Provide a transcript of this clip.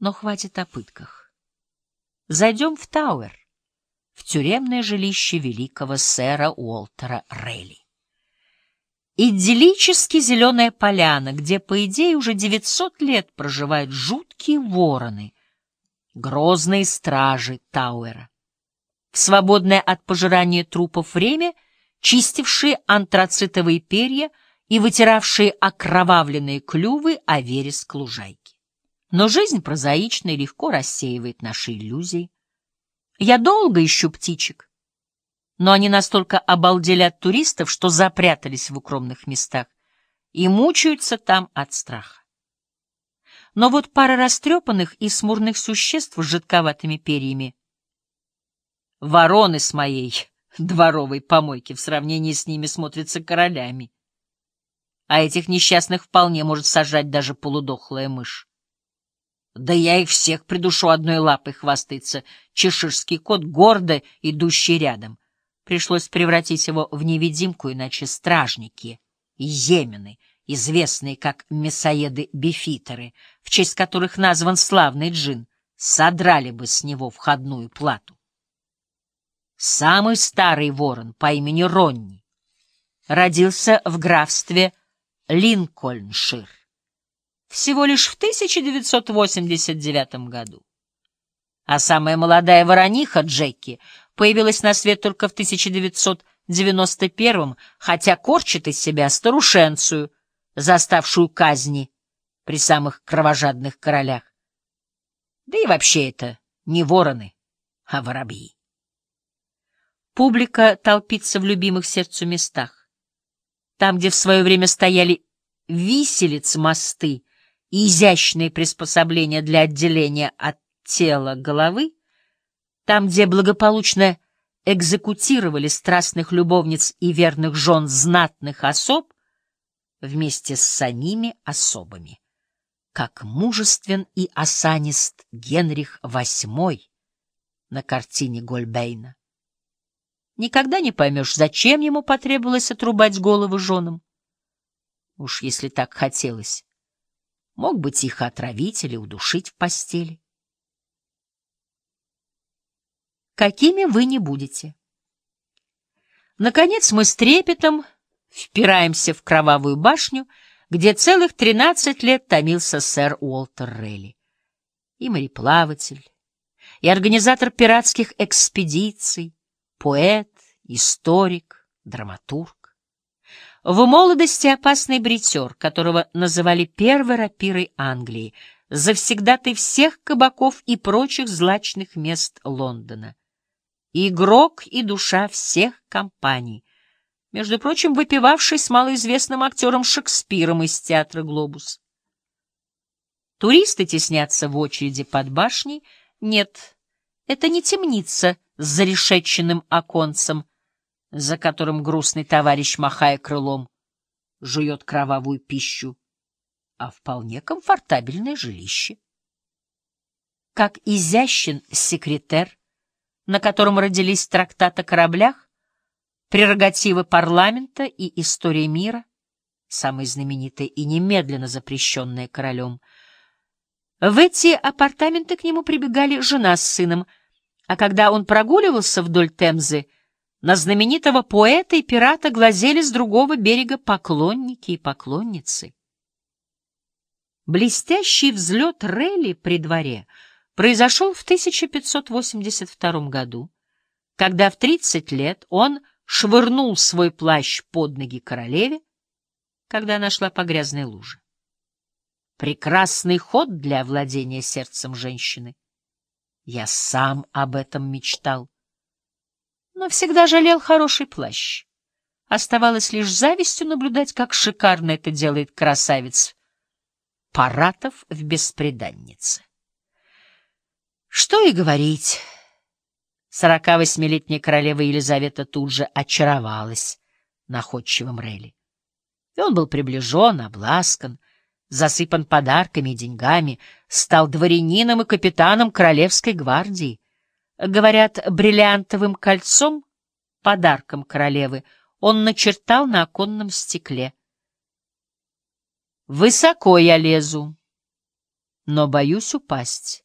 Но хватит о пытках. Зайдем в Тауэр, в тюремное жилище великого сэра Уолтера Рейли. Идиллически зеленая поляна, где, по идее, уже 900 лет проживают жуткие вороны, грозные стражи Тауэра. В свободное от пожирания трупов время чистившие антрацитовые перья и вытиравшие окровавленные клювы о вереск лужайки. Но жизнь прозаичная легко рассеивает наши иллюзии. Я долго ищу птичек, но они настолько обалдели от туристов, что запрятались в укромных местах и мучаются там от страха. Но вот пара растрепанных и смурных существ с жидковатыми перьями — вороны с моей дворовой помойки в сравнении с ними смотрятся королями. А этих несчастных вполне может сажать даже полудохлая мышь. Да я их всех придушу одной лапой, хвастается чеширский кот, гордо идущий рядом — Пришлось превратить его в невидимку, иначе стражники, йемены, известные как мясоеды-бифитеры, в честь которых назван славный джин, содрали бы с него входную плату. Самый старый ворон по имени Ронни родился в графстве Линкольншир всего лишь в 1989 году. А самая молодая ворониха Джеки появилась на свет только в 1991-м, хотя корчит из себя старушенцию, заставшую казни при самых кровожадных королях. Да и вообще это не вороны, а воробьи. Публика толпится в любимых сердцу местах. Там, где в свое время стояли виселицы, мосты и изящные приспособления для отделения от тела головы, там, где благополучно экзекутировали страстных любовниц и верных жен знатных особ, вместе с самими особами, как мужествен и осанист Генрих VIII на картине Гольбейна. Никогда не поймешь, зачем ему потребовалось отрубать головы женам. Уж если так хотелось, мог бы тихо отравить или удушить в постели. какими вы не будете. Наконец мы с трепетом впираемся в кровавую башню, где целых тринадцать лет томился сэр Уолтер Релли. И мореплаватель, и организатор пиратских экспедиций, поэт, историк, драматург. В молодости опасный бритер, которого называли первой рапирой Англии, завсегдатый всех кабаков и прочих злачных мест Лондона игрок и душа всех компаний, между прочим, выпивавший с малоизвестным актером Шекспиром из театра «Глобус». Туристы теснятся в очереди под башней. Нет, это не темница с зарешеченным оконцем, за которым грустный товарищ, махая крылом, жует кровавую пищу, а вполне комфортабельное жилище. Как изящен секретарь, на котором родились трактат о кораблях, прерогативы парламента и история мира, самые знаменитые и немедленно запрещенные королем. В эти апартаменты к нему прибегали жена с сыном, а когда он прогуливался вдоль Темзы, на знаменитого поэта и пирата глазели с другого берега поклонники и поклонницы. Блестящий взлет Релли при дворе — произошел в 1582 году, когда в 30 лет он швырнул свой плащ под ноги королеве, когда она шла по грязной луже. Прекрасный ход для владения сердцем женщины. Я сам об этом мечтал. Но всегда жалел хороший плащ. Оставалось лишь завистью наблюдать, как шикарно это делает красавец Паратов в «Беспреданнице». Что и говорить. Сорока восьмилетняя королева Елизавета тут же очаровалась находчивым Релли. И он был приближен, обласкан, засыпан подарками и деньгами, стал дворянином и капитаном Королевской гвардии. Говорят, бриллиантовым кольцом, подарком королевы, он начертал на оконном стекле. «Высоко я лезу, но боюсь упасть